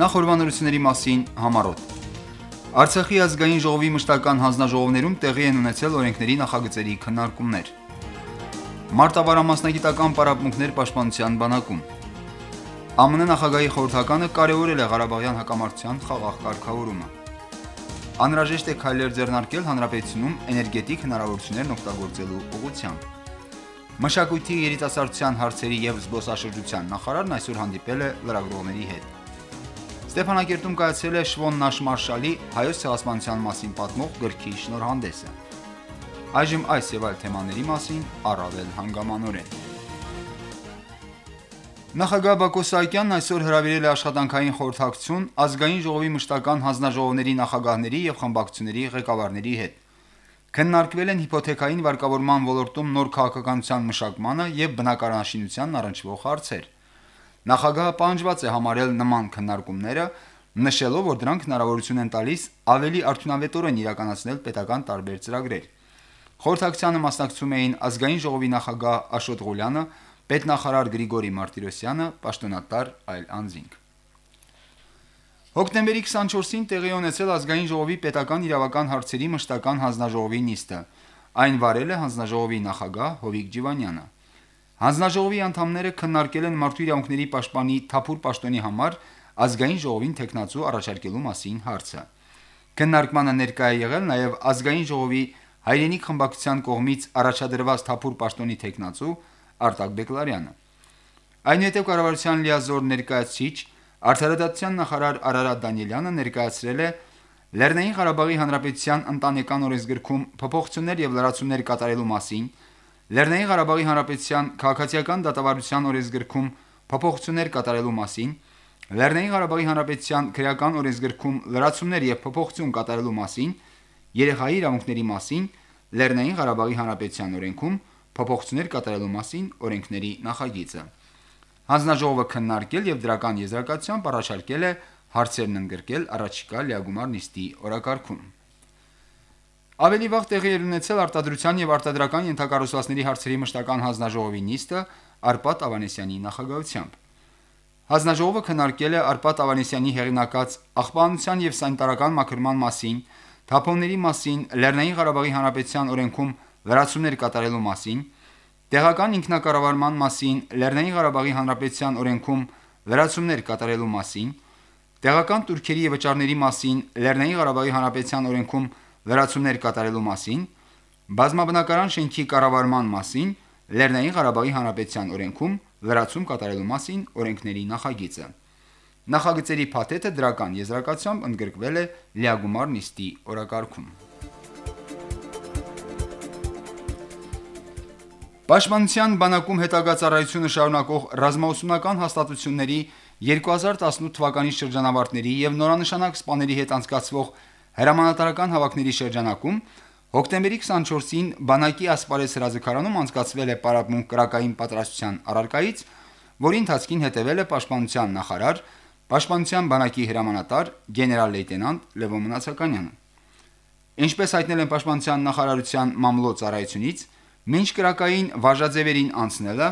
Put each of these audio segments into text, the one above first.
Նախորbanությունների մասին համառոտ Արցախի ազգային ժողովի մշտական հանձնաժողովներում տեղի են ունեցել օրենքների նախագծերի քննարկումներ: Մարտավարամասնագիտական պարապմունքներ պաշտպանության բանակում ԱՄՆ նախագահի խորհրդականը կարևորել է ղարաբաղյան հակամարտության խաղաղ կարգավորումը: Անհրաժեշտ է քայլեր ձեռնարկել հանրապետությունում էներգետիկ հնարավորություններն օգտագործելու ուղղությամբ: Մշակույթի, երիտասարդության հարցերի և զբոսաշրջության նախարարն այսօր հանդիպել է լրագրողների հետ: Ստեփանակերտում կայացել է Շվոն Նաշ Մարշալի «Հայոց ցեղասպանության մասին» պատմող գրքի շնորհանդեսը: Այս եւ այլ թեմաների մասին առավել հանգամանորեն: Նախագահ Բակո Սահակյանն այսօր հրավիրել է աշխատանքային խորհրդակցություն Ազգային ժողովի մշտական հանձնաժողովների նախագահների եւ խմբակցությունների ղեկավարների հետ: Քննարկվել են հիփոթեքային վարկավորման ոլորտում նոր քաղաքականության մշակմանը եւ բնակարանաշինությանն առնչվող հարցեր: Նախագահը պահանջված է համարել նման քննարկումները, նշելով, որ դրանք հնարավորություն են տալիս ավելի արդյունավետորեն իրականացնել պետական տարբեր ծրագրեր: Խորհրդակցությանը մասնակցում էին Ազգային ժողովի նախագահ Աշոտ Ղուլյանը, պետնախարար Գրիգորի Մարտիրոսյանը, պաշտոնատար այլ անձինք: Հոկտեմբերի 24-ին տեղի ունեցել Ազգային ժողովի պետական իրավական հարցերի մշտական հանձնաժողովի նիստը: Այն վարել է հանձնաժողովի նախագահ Հովիկ Ջիվանյանը: Հանձնաժողովի անդամները քննարկել են մարդու իրավունքների պաշտպանի Թափուր պաշտոնի համար Ազգային ժողովին թեկնածու առաջարկելու մասին հարցը: Քննարկմանը ներկա է եղել նաեւ Ազգային ժողովի հայրենիք խմբակցության կողմից առաջադրված Թափուր պաշտոնի թեկնածու Արտակ Բեկլարյանը: Այնուհետև կառավարության լիազոր ներկայացուցիչ, արդարադատության նախարար Արարատ Դանիելյանը ներկայացրել է Լեռնային Ղարաբաղի Հանրապետության ընտանեկան օրենսգրքում փոփոխություններ եւ լրացումներ կատարելու մասին, Լեռնային Ղարաբաղի Հանրապետության քաղաքացիական դատավարության օրենսգրքում փոփոխություններ կատարելու մասին, Լեռնային Ղարաբաղի Հանրապետության քրեական օրենսգրքում լրացումներ եւ փոփոխություն կատարելու մասին, երեխայի իրավունքների մասին, Լեռնային Ղարաբաղի Հանրապետության օրենքում փոփոխություններ կատարելու մասին օրենքների նախագիծը: Հանձնաժողովը քննարկել եւ դրական եզրակացությամբ առաջարկել է հարցերն ընդգրկել առաջիկա լիագումար նիստի օրակարգում: Ավելի վաղ տեղի էր ունեցել Արտադրության եւ արտադրական ենթակառուցվածքների հարցերի մշտական հանձնաժողովի նիստը Արպատ Ավանեսյանի նախագահությամբ: Հանձնաժողովը քննարկել է Արպատ Ավանեսյանի հեղինակած «Աղբանության և սանիտարական մաքրման մասին», «Թափոնների մասին», «Լեռնային Ղարաբաղի Հանրապետության օրենքում լրացումներ կատարելու մասին», «Տեղական ինքնակառավարման մասին», «Լեռնային Ղարաբաղի Հանրապետության օրենքում լրացումներ կատարելու մասին», «Տեղական տուրքերի և վճարների մասին», «Լեռնային Ղարաբաղի Հանրապետության օրենքում լրացումներ կատարելու մասին», «Բազմաբնակարան շենքի կառավարման մասին», «Լեռնային Ղարաբաղի Հանրապետության օրենքում լրացում կատարելու մասին» օրենքների նախագիծը: Նախագծերի փաթեթը դրական եզրակացությամբ ընդգրկվել է լիագումար նիստի օրակարգում: Պաշտպանության բանակում հետագա ծառայությունը շարունակող ռազմաուսումնական հաստատությունների 2018 թվականի շրջանավարտների եւ նորանշանակ սպաների հետ անցկացվող հրամանատարական հավաքների շրջանակում հոկտեմբերի 24-ին բանակի ասպարեզ հրաձգարանում անցկացվել է պարապմունք կրակային պատրաստության առարկայից, որի ընթացքին հետեւել է պաշտպանության նախարար, պաշտպանության բանակի հրամանատար գեներալ-լեյտենանտ Լևոն Մնացականյանը: Ինչպես հայտնել են պաշտպանության նախարարության մամլո ծառայությունից, մինչ կրակային վարժաձեւերին անցնելը,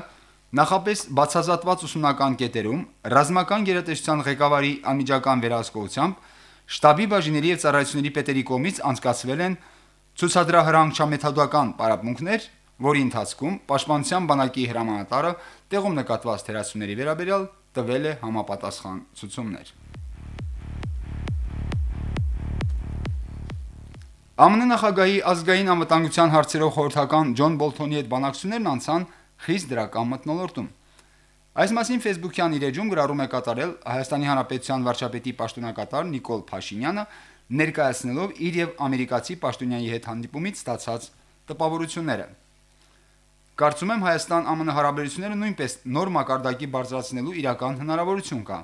նախապես բացազատված ուսումնական կետերում ռազմական գերատեսչության ղեկավարի անմիջական վերահսկողությամբ շտաբի բաժինների եւ ծառայությունների պետերի կողմից անցկացվել են ցուցադրահրանչամեթոդական պարապմունքներ, որի ընթացքում պաշտպանության բանակի հրամանատարը տեղում նկատված թերացումների վերաբերյալ տվել է համապատասխան ցուցումներ: ԱՄՆ նախագահի ազգային անվտանգության հարցերով խորհրդական Ջոն Բոլթոնի հետ բանակցություններն անցան խիստ դրական մթնոլորտում: Այս մասին ֆեյսբուքյան իր էջում գրառում է կատարել ՀՀ վարչապետի պաշտոնակատար Նիկոլ Փաշինյանը, ներկայացնելով իր եւ ամերիկացի պաշտոնյայի հետ հանդիպումից ստացած տպավորությունները: «Կարծում եմ Հայաստան-ԱՄՆ հարաբերությունները նույնպես նոր մակարդակի բարձրացնելու իրական հնարավորություն կա,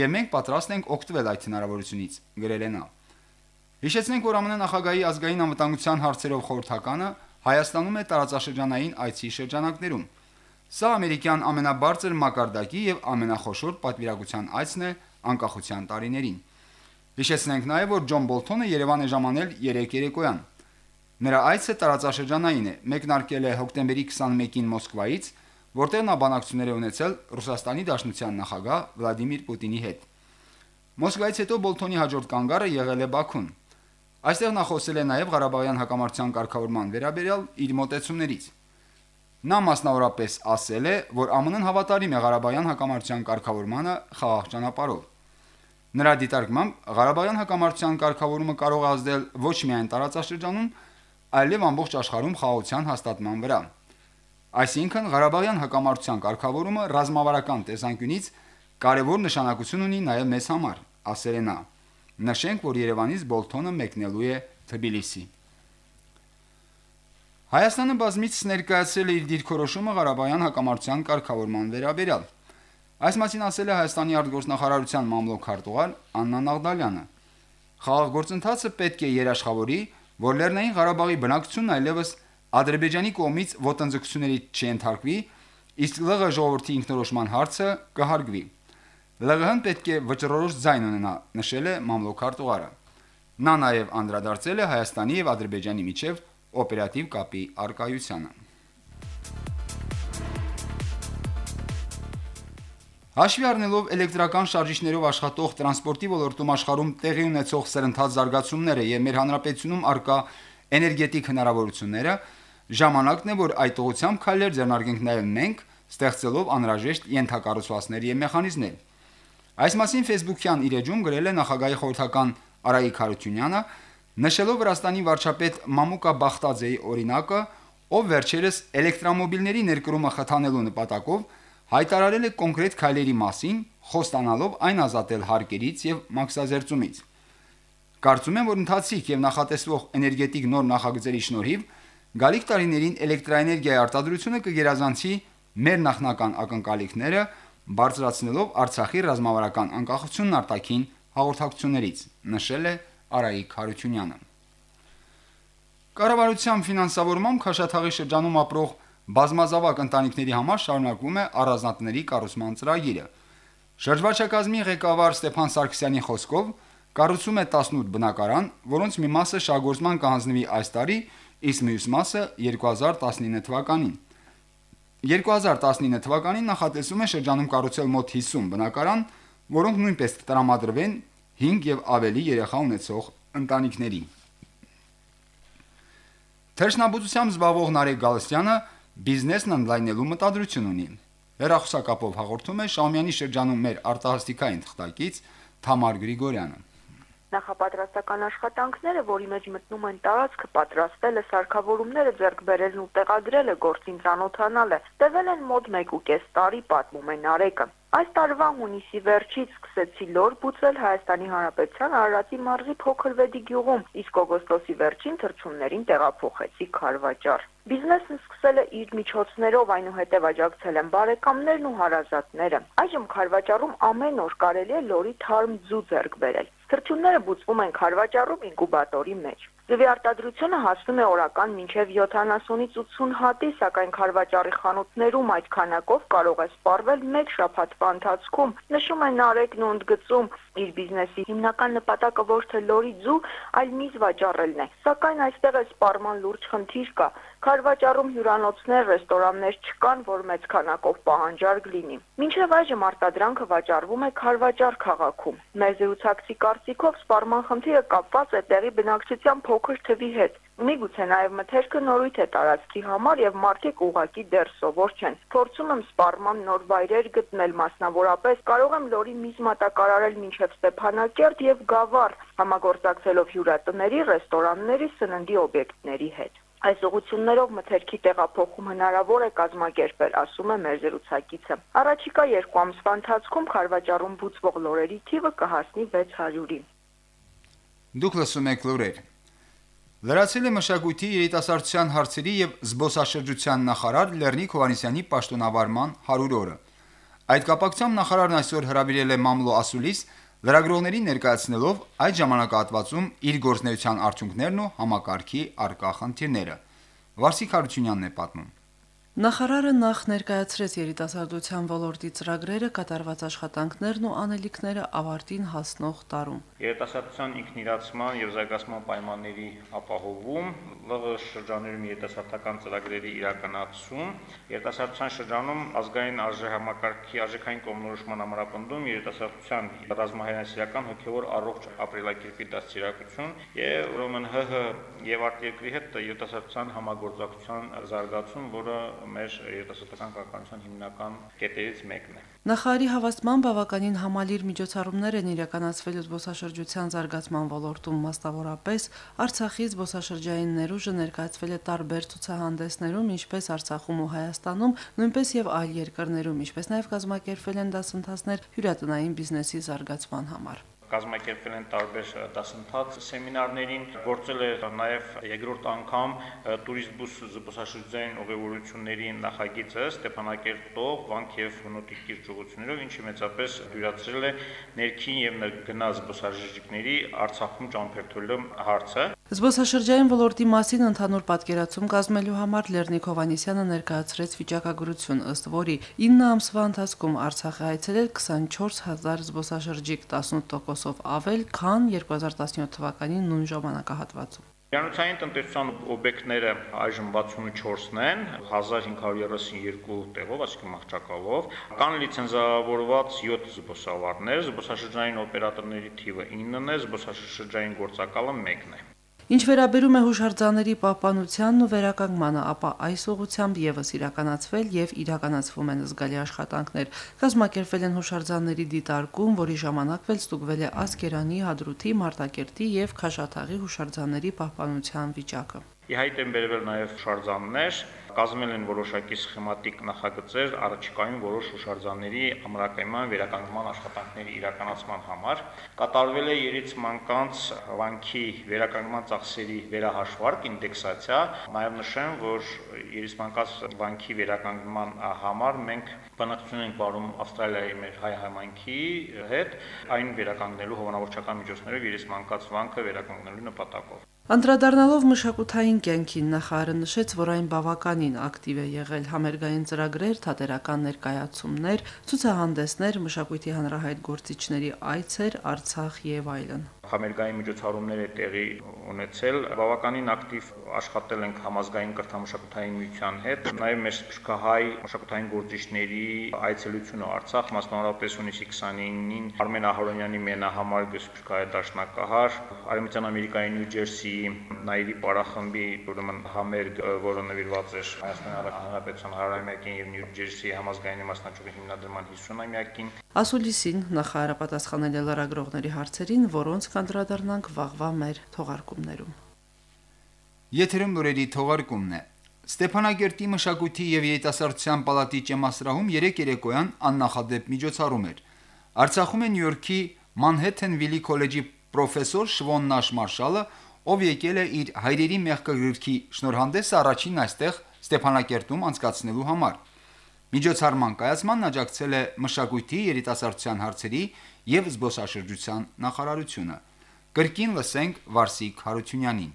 եւ մենք պատրաստ ենք օգտվել այդ հնարավորությունից»,- գրել է նա: Հիշեցնենք, որ ԱՄՆ նախագահի ազգային անվտանգության հարցերով խորհրդականը Հայաստանում է տարածաշրջանային այցի շրջանակներում: Սա ամերիկյան ամենաբարձր մակարդակի եւ ամենախոշոր պատվիրակության այցն է անկախության տարիներին: Հիշեցնենք նաեւ, որ Ջոն Բոլթոնը Երեւան է ժամանել երեկ երեկոյան: Նրա այցը տարածաշրջանային է, մեկնարկել է հոկտեմբերի 21-ին Մոսկվայից, որտեղ նա բանակցություններ է ունեցել ՌԴ նախագահ Վլադիմիր Պուտինի հետ: Մոսկվայից հետո Բոլթոնի հաջորդ կանգառը եղել է Բաքուն։ Այստեղ նա խոսել է նաև Ղարաբաղյան հակամարտության կարգավորման վերաբերյալ իր մտեցումներից։ Նա մասնավորապես ասել է, որ ԱՄՆ-ն հավատարիմ է Ղարաբաղյան հակամարտության կարգավորմանը խաղաղ ճանապարհով։ Նրա դիտարկմամբ Ղարաբաղյան հակամարտության կարգավորումը կարող է ազդել ոչ միայն տարածաշրջանում, այլև ամբողջ աշխարհում խաղաղության հաստատման վրա։ Այսինքն Ղարաբաղյան հակամարտության կարգավորումը ռազմավարական տեսանկյունից կարևոր նշանակություն ունի նաև մեզ համար, ասել է նա։ Նշենք, որ Երևանից Բոլթոնը մեկնելու է Թբիլիսի։ Հայաստանը բազմիցս ներկայացրել է իր դիրքորոշումը Ղարաբաղյան հակամարտության կարգավորման վերաբերյալ։ Այս մասին ասել է Հայաստանի արտգործնախարարության մամլոք քարտուղար Աննա Նաղդալյանը։ Խաղաղ գործընթացը պետք է երաշխավորի, որ Լեռնային Ղարաբաղի բնակչությունն այլևս Ադրբեջանի կողմից ոտնձգությունների չենթարկվի, իսկ ԼՂ ժողովրդի ինքնորոշման հարցը կհարգվի։ ԼՂՀ-ն պետք է վճռորոշ ձայն ունենա, նշել է մամլոք արտուղարը։ Նա նաև անդրադարձել է Հայաստանի եւ Ադրբեջանի միջև օպերատիվ կապի արկայությանը։ Հաշվի առնելով էլեկտրական շարժիչներով աշխատող տրանսպորտի ոլորտում աշխարհում տեղի ունեցող սրընթաց զարգացումները եւ մեր հանրապետությունում արկա էներգետիկ հնարավորությունները, ժամանակն է, որ այդ ուղղությամբ քայլեր ձեռնարկենք նաեւ մենք, ստեղծելով անհրաժեշտ յենթակառուցվածքներ եւ մեխանիզմներ։ Այս մասին Facebook-յան իր էջում գրել է նախագահի խորհրդական Արայիկ Հարությունյանը, նշելով Վրաստանի վարչապետ Մամուկա Բախտաձեի օրինակը, ով վերջերս էլեկտրոմոբիլների ներկրումը խթանելու նպատակով հայտարարել է կոնկրետ քայլերի մասին, խոստանալով այն ազատել հարկերից եւ մաքսազերծումից։ Կարծում եմ, որ ընթացիկ եւ նախատեսվող էներգետիկ նոր նախագծերի շնորհիվ գալիք տարիներին էլեկտրաէներգիայի արտադրությունը կգերազանցի մեր նախնական ակնկալիքները, բարձրացնելով Արցախի ռազմավարական անկախությունն արտաքին հաղորդակցություններից, նշել է Արայիկ Հարությունյանը։ Կառավարության ֆինանսավորմամբ Խաշաթաղի շրջանում ապրող բազմազավակ ընտանիքների համար շարունակվում է առանձնատների կառուցման ծրագիրը։ Շրջվարչակազմի ղեկավար Ստեփան Սարգսյանի խոսքով կառուցում է 18 բնակարան, որոնց մի մասը շահգործման կհանձնվի այս տարի, իսկ մյուս մասը 2019 թվականին։ 2019 թվականին նախատեսվում է շրջանում կառուցել մոտ 50 բնակարան, որոնք նույնպես կտրամադրվեն 5 եւ ավելի երեխա ունեցող ընտանիքների։ Թերշնաբուծությամբ զբաղվող Նարեկ Գալստյանը բիզնեսն ընդլայնելու մտադրություն ունի։ Վերախոսակապով հաղորդում է Շամյանի շրջանում մեր արտահասթիկային թղթակից Թամար Գրիգորյանը։ Նախապատրաստական աշխատանքները, որի մեջ մտնում են տարածքը պատրաստելը, սարքավորումները ձեռք բերելն ու տեղադրելը գործին ծանոթանալը, տևել են մոտ 1.5 տարի, պատմում է Նարեկը։ Այս տարվա հունիսի վերջից սկսեցի լոր բուծել Հայաստանի Հանրապետության Արարատի մարզի փոքր Վեդի գյուղում, իսկ օգոստոսի վերջին թրջուններին տեղափոխեցի Խարվաճար։ Բիզնեսն սկսել է իր միջոցներով, այնուհետև աջակցել են բարեկամներն ու հարազատները։ Այժմ Խարվաճարում ամեն օր կարելի է լորի թարմ ձու ձեռք բերել։ Թրջունները բուծվում են Խարվաճարում ինկուբատորի մեջ։ Ձվի արտադրությունը հասնում է օրական մինչև 70-ից 80 հատի, սակայն Խարվաճարի խանութներում այդ քանակով կարող է սպառվել 1 շաբաթվա ընթացքում։ Նշում է Նարեկն ու ընդգծում, իր բիզնեսի հիմնական նպատակը ոչ թե լորի ձու, այլ միզ վաճառելն է։ Սակայն այստեղ է սպառման լուրջ խնդիր կա։ Խարվաճարում հյուրանոցներ, ռեստորաններ չկան, որ մեծ քանակով պահանջարկ լինի։ Մինչև այժմ արտադրանքը վաճառվում է Խարվաճար քաղաքում։ Մեր զրուցակցի կարծիքով սպառման խնդիրը կապված է տեղի բնակչության փոքր թվի հետ։ Միգուցե նաև մթերքը նորույթ է տարածքի համար եւ մարդիկ ուղակի դեռ սովոր չեն։ Փորձում եմ սպառման նոր վայրեր գտնել մասնավորապես, կարող եմ լորի միզ մատակարարել մինչև Ստեփանակերտ եւ Գավառ, համագործակցելով հյուրատների, ռեստորանների, սննդի օբյեկտների հետ։ Այս ուղություններով մթերքի տեղափոխում հնարավոր է կազմակերպել, ասում է մեր զրուցակիցը։ Առաջիկա երկու ամսվա ընթացքում Խարվաճարում բուծվող լորերի թիվը կհասնի 600-ի։ Դուք լսում եք լուրեր։ Լրացել է մշակույթի երիտասարդության հարցերի եւ զբոսաշրջության նախարար Լեռնիկ Հովանեսյանի պաշտոնավարման 100 օրը։ Այդ կապակցությամբ նախարարն այսօր հրավիրել է Մամլո Ասուլիս լրագրողներին ներկայացնելով այդ ժամանակահատվածում իր գործնեության արդյունքներն ու համակարգի արկա խնդիրները։ Վարսիկ Հարությունյանն է պատմում։ Նախարարը նախ ներկայացրեց երիտասարդության ոլորտի ծրագրերը, կատարված աշխատանքներն ու անելիքները ավարտին հասնող տարում։ Երիտասարդության ինքնիրացման եւ զարգացման պայմանների ապահովում, ԼՂ շրջաներում երիտասարդական ծրագրերի իրականացում, երիտասարդության շրջանում ազգային արժեհամակարգի արժեքային կողմնորոշման ամրապնդում, երիտասարդության ռազմահայացիական հոգեվոր առողջ ապրելակերպի դաստիարակություն եւ ուրեմն ՀՀ եւ արտերկրի հետ երիտասարդության համագործակցության զարգացում, որը մեր երիտասարդական քաղաքականության հիմնական կետերից մեկն է։ Նախարարի հավաստման բավականին համալիր միջոցառումներ են իրականացվել զբոսաշրջության զարգացման ոլորտում, մասնավորապես Արցախի զբոսաշրջային ներուժը ներկայացվել է տարբեր ցուցահանդեսներում, ինչպես Արցախում ու Հայաստանում, նույնպես եւ այլ երկրներում, ինչպես նաեւ կազմակերպվել են դասընթացներ հյուրատնային բիզնեսի զարգացման համար կազմակերպվել են տարբեր դասընթաց սեմինարներին, գործել է նաև երկրորդ անգամ տուրիստբուս զբոսաշրջային ուղևորությունների նախագիծը Ստեփանակերտով, Վանք եւ Հունոտի կիրճուղություններով, ինչը մեծապես յուրացրել է ներքին եւ գնաց զբոսաշրջիկների Արցախում ճամփորդելու հարցը։ Զբոսաշրջային ոլորտի մասին ընդհանուր պատկերացում կազմելու համար Լեռնիկ Հովանիսյանը ներկայացրեց վիճակագրություն, ըստ որի 9 ամսվա ընթացքում Արցախը այցելել 24000 զբոսաշրջիկ, 18% տոկոսով ավել, քան 2017 թվականի նույն ժամանակահատվածում։ Հրանոցային տնտեսության օբյեկտները այժմ 64-ն են, 1532 տեղով, այսինքն մահճակալով, կան լիցենզավորված 7 զբոսավարներ, զբոսաշրջային օպերատորների թիվը 9-ն է, զբոսաշրջային գործակալը 1-ն է։ Ինչ վերաբերում է հուշարձանների պահպանությանն ու վերականգմանը, ապա այս ուղությամբ եւս իրականացվել եւ իրականացվում են զգալի աշխատանքներ։ Կազմակերպվել են հուշարձանների դիտարկում, որի ժամանակ վել ստուգվել է Ասկերանի, Հադրութի, Մարտակերտի եւ Խաշաթաղի հուշարձանների պահպանության վիճակը։ Իհայտ են բերվել նաև շարժաններ, կազմել են որոշակի սխեմատիկ նախագծեր առաջիկայում որոշ հուշարձանների ամրակայման վերականգնման աշխատանքների իրականացման համար։ Կատարվել է երիցման կանց վանքի վերականգնման ծախսերի վերահաշվարկ ինդեքսացիա։ Նաև նշեմ, որ երիցման կանց վանքի վերականգնման համար մենք բանակցություն ենք վարում Ավստրալիայի մեր հայ համայնքի հետ այն վերականգնելու հովանավորչական միջոցներով երիցման կանց վանքը վերականգնելու նպատակով։ Անդրադառնալով մշակութային կյանքին նախարարը նշեց, որ այն բավականին ակտիվ է եղել համերգային ծրագրեր, թատերական ներկայացումներ, ցուցահանդեսներ, մշակույթի հանրահայտ գործիչների այցեր, Արցախ եւ այլն համերգային միջոցառումներ է տեղի ունեցել, բավականին ակտիվ աշխատել ենք համազգային կրթամշակութային միության հետ, նաև մեր սփյուռքահայ մշակութային գործիչների այցելությունը Արցախ, մասնավորապես հունիսի 29-ին Արմեն Ահարոնյանի մենահամարգ սփյուռքահայ դաշնակահար, Արևմտյան Ամերիկայի Նյու Ջերսիի Նաիրի պարախմբի ուրեմն համերգ, որը նվիրված էր Հայաստանի Հանրապետության հարավային եւ Նյու Ջերսիի համազգային մասնաճյուղի հիմնադրման 50-ամյակին։ Ասուլիսին նախարարը պատասխանել է լրագրողների հարցերին, որոնց կանդրադառնանք վաղվա մեր թողարկումներում։ Եթերում լուրերի թողարկումն է։ Ստեփանագերտի մշակույթի եւ երիտասարդության պալատի ճեմասրահում 3 երեկոյան աննախադեպ միջոցառում էր։ Արցախում է Նյու Յորքի Մանհեթենվիլի քոլեջի պրոֆեսոր Շվոն Նաշ Մարշալը, ով եկել է իր հայրերի մեղքագրքի շնորհանդեսը առաջին այստեղ Ստեփանակերտում անցկացնելու համար։ Միջոցառման կայացմանն աջակցել է մշակույթի, երիտասարդության հարցերի եւ զբոսաշրջության նախարարությունը։ Կրկին լսենք Վարսիկ Հարությունյանին։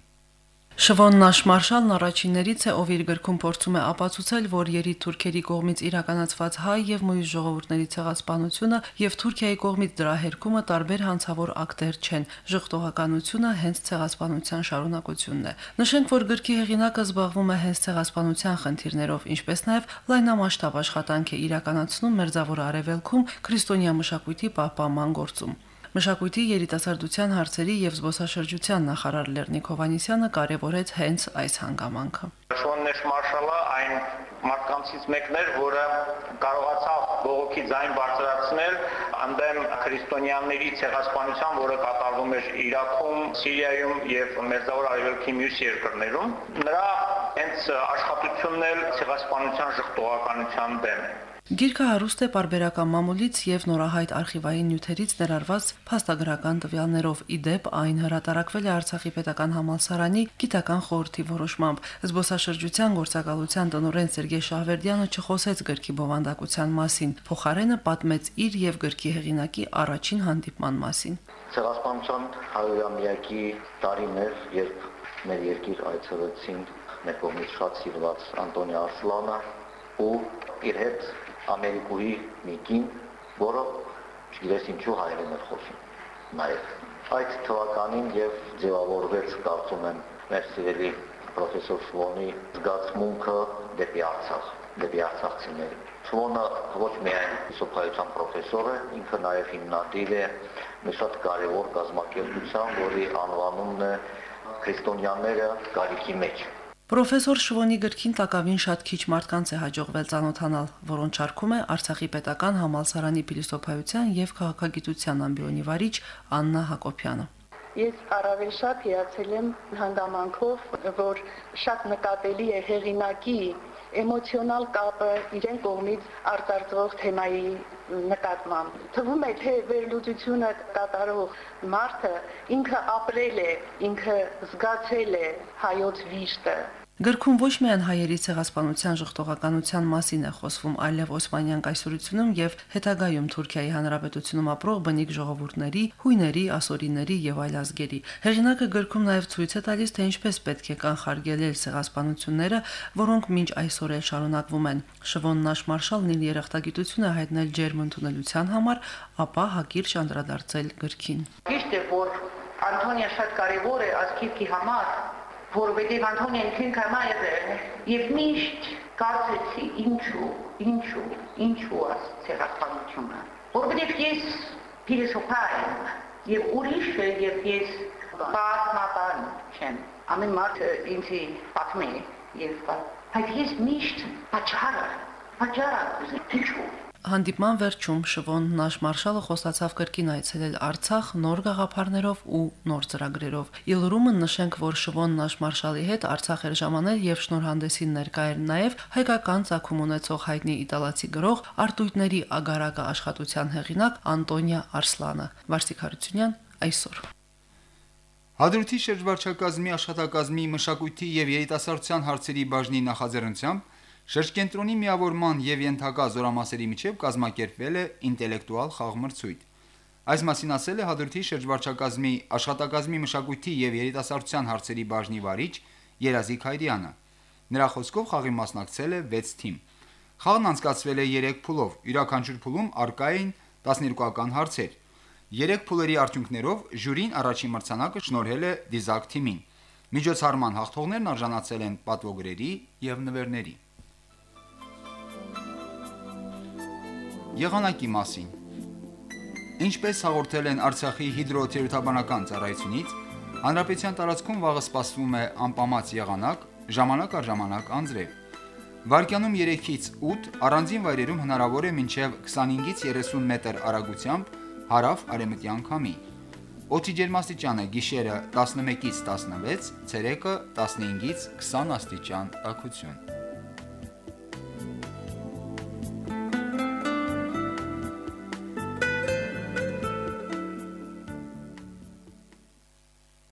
Շվոն Նաշմարշալն առաջիններից է, ով իր գրքում փորձում է ապացուցել, որ երի թուրքերի կողմից իրականացված հայ եւ մույս ժողովուրդների ցեղասպանությունը եւ Թուրքիայի կողմից դրա հերկումը տարբեր հանցավոր ակտեր չեն։ Ժողովրդողականությունը հենց ցեղասպանության շարունակությունն է։ Նշենք, որ գրքի հեղինակը զբաղվում է հենց ցեղասպանության խնդիրներով, ինչպես նաեւ լայնամասշտաբ աշխատանք է իրականացնում Մերձավոր Արևելքում քրիստոնյա մշակույթի պահպանման գործում։ Մշակույթի երիտասարդության հարցերի եւ զբոսաշրջության նախարար Լեռնիկ Հովանիսյանը կարևորեց հենց այս հանգամանքը։ Շոննեշ մարշալը այն մարդկանցից մեկն էր, որը կարողացավ բողոքի ձայն բարձրացնել անդեմ քրիստոնյաների ցեղասպանության, որը կատարվում էր Իրաքում, Սիրիայում եւ Մերձավոր Արևելքի մյուս երկրներում։ Նրա հենց աշխատությունն էլ ցեղասպանության շղթողականության դեմ է։ Գիրքը հարուստ է պարբերական մամուլից եւ նորահայտ արխիվային նյութերից ներառված փաստագրական տվյալներով։ Իդեպ այն հրատարակվել է Արցախի պետական համալսարանի գիտական խորհրդի որոշմամբ։ Զբոսաշրջության գործակալության տնօրեն Սերգեյ Շահվերդյանը չխոսեց գրքի բովանդակության մասին, փոխարենը պատմեց իր եւ գրքի հեղինակի առաջին հանդիպման մասին։ Ցեղասպանության 100-ամյակի տարին էր, երբ մեր երկիր այցելեցին մեր կողմից շատ սիրված Անտոնի Արսլանը ու իր հետ ամերիկուհի մի կին, որը չգիտես ինչու հայերեն էր խոսում նաև այդ թվականին եւ ձևավորվեց կարծում եմ մեր սիրելի պրոֆեսոր Շվոնի զգացմունքը դեպի Արցախ, դեպի արցախցիների։ Շվոնը ոչ միայն սոփայության պրոֆեսոր է, ինքը նաև հիմնադիր է մի շատ կարևոր կազմակերպության, որի անվանումն է Քրիստոնյաները գարիքի մեջ։ Պրոֆեսոր Շվոնի գրքին տակավին շատ քիչ մարդկանց է հաջողվել ճանոթանալ, որոնց չարկում է Արցախի պետական համալսարանի փիլիսոփայության եւ քաղաքագիտության ամբիոնի վարիչ Աննա Հակոբյանը։ Ես առավել շատ հիացել եմ հանգամանքով, որ շատ նկատելի է հեղինակի էմոցիոնալ կապը իրեն կողմից արտարձվող թեմայի նկատմամբ։ Թվում է, թե վերլուծությունը կատարող մարդը ինքը ապրել է, ինքը զգացել է հայոց վիշտը, Գրքում ոչ միայն հայերի ցեղասպանության ժխտողականության մասին է խոսվում, այլև Օսմանյան կայսրությունում եւ հետագայում Թուրքիայի հանրապետությունում ապրող բնիկ ժողովուրդների, հույների, ասորիների եւ այլ ազգերի։ Հեղինակը գրքում նաեւ ցույց է տալիս, թե ինչպես պետք է կանխարգելել ցեղասպանությունները, որոնք մինչ այսօր էլ շարունակվում են։ Շվոն Նաշմարշալն իր երախտագիտությունը հայտնել ջերմ ընդունելության համար, ապա հակիրճ անդրադարձել գրքին։ Ճիշտ է, որ Անտոնիա շատ կարևոր է ազգի համար, որովհետև Անտոնիան քին կամա եղել եւ միշտ կարծեցի ինչու, ինչու, ինչու աս ցեղասպանությունը։ Որովհետև ես փիլիսոփա եմ եւ ուրիշ եւ ես բազմապան չեմ։ Ամեն մարդ ինձ պատմի եւ բայց ես միշտ աչարը, աչարը ինչու Հանդիպման վերջում Շվոն Նաշմարշալը խոստացավ կրկին այցելել Արցախ նոր գաղափարներով ու նոր ծրագրերով։ Իլրումը նշենք, որ Շվոն Նաշմարշալի հետ Արցախ էր ժամանել եւ շնորհանդեսին ներկա էր նաեւ հայկական ցակում ունեցող հայտնի իտալացի գրող Արտույտների ագարակը աշխատության հեղինակ Անտոնիա Արսլանը։ Վարսիկ Հարությունյան այսօր Հադրութի շրջվարչակազմի աշխատակազմի մշակույթի եւ երիտասարդության հարցերի բաժնի նախաձեռնությամբ Շրջկենտրոնի միավորման եւ ենթակա զորամասերի միջև կազմակերպվել է ինտելեկտուալ խաղմրցույթ։ Այս մասին ասել է Հադրութի շրջվարչակազմի աշխատակազմի մշակույթի եւ երիտասարդության հարցերի բաժնի վարիչ Երազիկ Հայրյանը։ Նրա խոսքով խաղի մասնակցել է 6 թիմ։ Խաղն անցկացվել է 3 փուլով։ Յուրաքանչյուր փուլում արկա էին 12-ական հարցեր։ 3 փուլերի արդյունքներով ժյուրին առաջին մրցանակը շնորհել է Դիզակ թիմին։ Միջոցառման հաղթողներն արժանացել են պատվոգրերի եւ նվերների։ Եղանակի մասին. Ինչպես հաղորդել են Արցախի հիդրոթերապանական ծառայությունից, հանրապետության տարածքում վաղը սպասվում է անպամած եղանակ, ժամանակ առ ժամանակ անձրև։ Վարկյանում 3-ից 8 առանձին վայրերում հնարավոր է մինչև 25-ից 30 մետր արագությամբ հարավ արևմտյան քամի։ Օդի ջերմաստիճանը գիշերը 11-ից 16, ցերեկը 15-ից 20 աստիճան տաքություն։